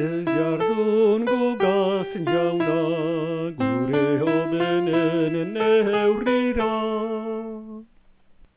Ez jardun gugazin jauna, gure hobenen neurrira.